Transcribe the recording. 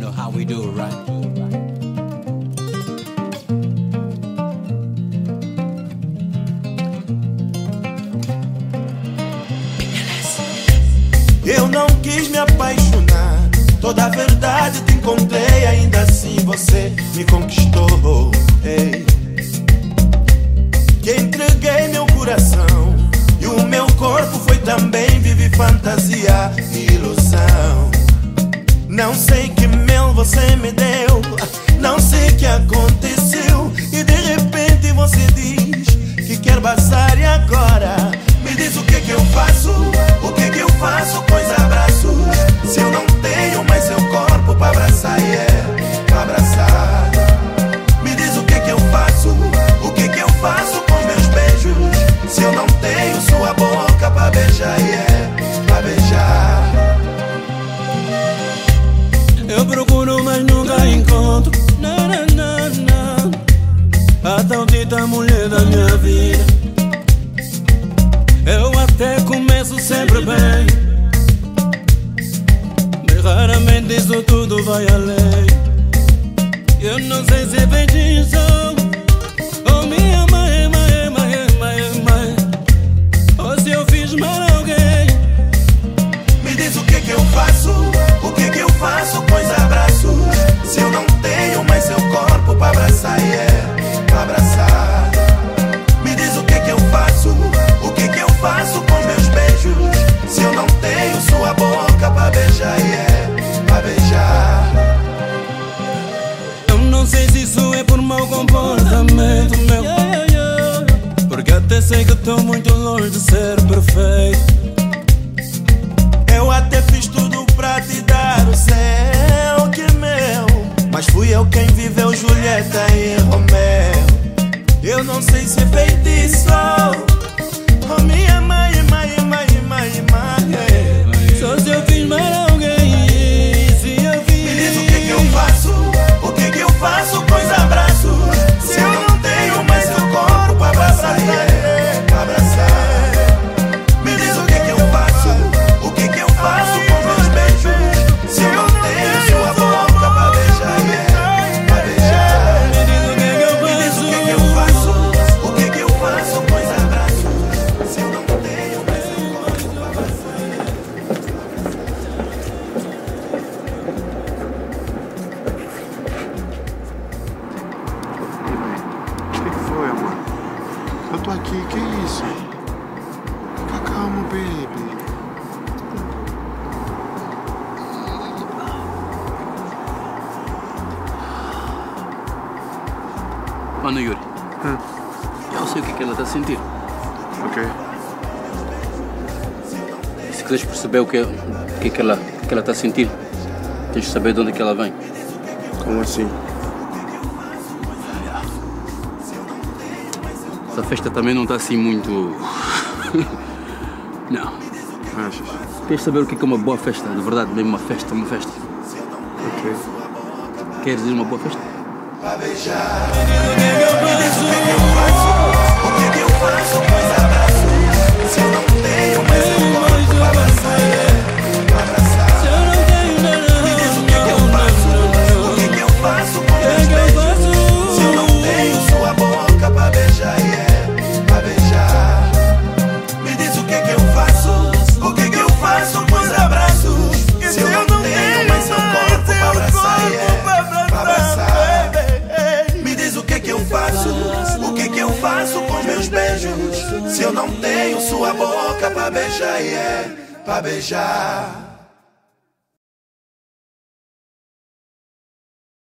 do it right. Eu não quis me apaixonar. Toda a verdade te encontrei, ainda assim você me conquistou. Ei. Que entreguei meu coração e o meu corpo foi também vive fantasia e ilusão. Não sei que você me deu, não sei que aconteceu vida. Eu até começo sempre bem. Mas raramente isso tudo vai além. Se isso é por mau comportamento meu. Porque até sei que estou muito longe de ser perfeito. Eu até fiz tudo pra te dar o céu que é meu. Mas fui eu quem viveu Julieta e Romeu. Eu não sei Aqui, que isso? Fica calmo, baby. Mano Yuri, eu sei o que, é que ela está a sentir. Ok. E se quiseres perceber o que, é- o que, é que ela está a sentir, tens de saber de onde é que ela vem. Como assim? Essa festa também não está assim muito. não. Achas? Queres saber o que é que é uma boa festa? De verdade, mesmo uma festa, uma festa. Ok. Queres ir uma boa festa? pra beijar. Eu não tenho sua boca pra beijar, é pra beijar.